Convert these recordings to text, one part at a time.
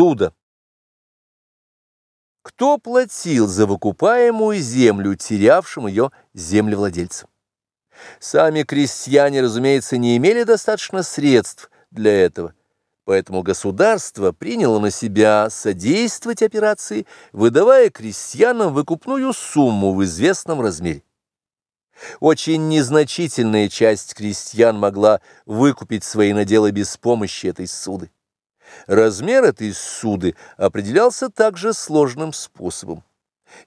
Суда. Кто платил за выкупаемую землю, терявшим ее землевладельцам? Сами крестьяне, разумеется, не имели достаточно средств для этого, поэтому государство приняло на себя содействовать операции, выдавая крестьянам выкупную сумму в известном размере. Очень незначительная часть крестьян могла выкупить свои наделы без помощи этой суды. Размер этой суды определялся также сложным способом.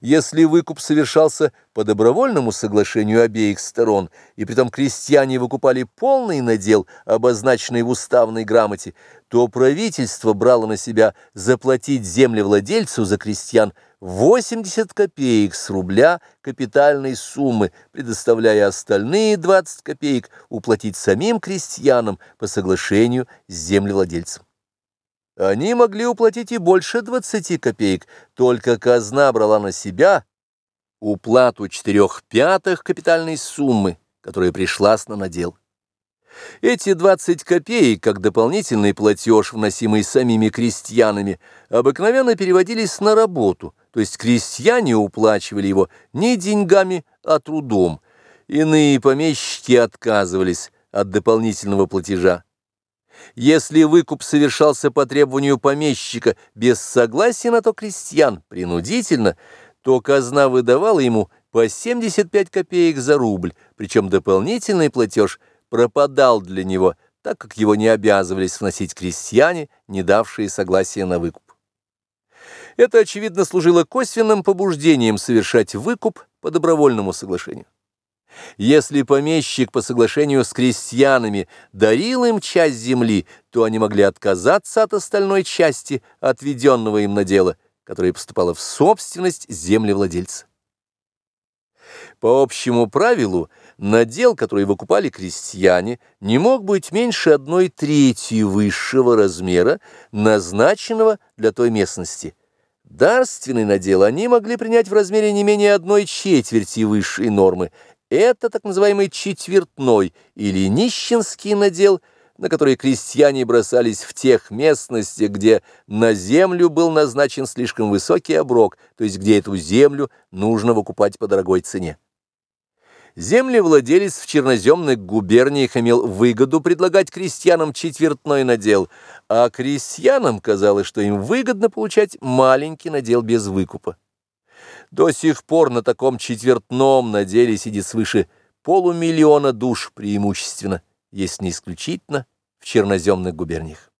Если выкуп совершался по добровольному соглашению обеих сторон, и притом крестьяне выкупали полный надел, обозначенный в уставной грамоте, то правительство брало на себя заплатить землевладельцу за крестьян 80 копеек с рубля капитальной суммы, предоставляя остальные 20 копеек уплатить самим крестьянам по соглашению с землевладельцем. Они могли уплатить и больше 20 копеек, только казна брала на себя уплату четырех пятых капитальной суммы, которая пришлась на надел. Эти 20 копеек, как дополнительный платеж, вносимый самими крестьянами, обыкновенно переводились на работу, то есть крестьяне уплачивали его не деньгами, а трудом. Иные помещики отказывались от дополнительного платежа. Если выкуп совершался по требованию помещика без согласия на то крестьян принудительно, то казна выдавала ему по 75 копеек за рубль, причем дополнительный платеж пропадал для него, так как его не обязывались вносить крестьяне, не давшие согласия на выкуп. Это, очевидно, служило косвенным побуждением совершать выкуп по добровольному соглашению. Если помещик по соглашению с крестьянами дарил им часть земли, то они могли отказаться от остальной части, отведенного им на дело, которое поступало в собственность землевладельца. По общему правилу, надел, который выкупали крестьяне, не мог быть меньше одной трети высшего размера, назначенного для той местности. Дарственный надел они могли принять в размере не менее одной четверти высшей нормы, это так называемый четвертной или нищенский надел, на который крестьяне бросались в тех местностях, где на землю был назначен слишком высокий оброк, то есть где эту землю нужно выкупать по дорогой цене. Землевладелец в черноземных губерниях имел выгоду предлагать крестьянам четвертной надел, а крестьянам казалось, что им выгодно получать маленький надел без выкупа. До сих пор на таком четвертном наделе сидит свыше полумиллиона душ преимущественно, если не исключительно, в черноземных губерниях.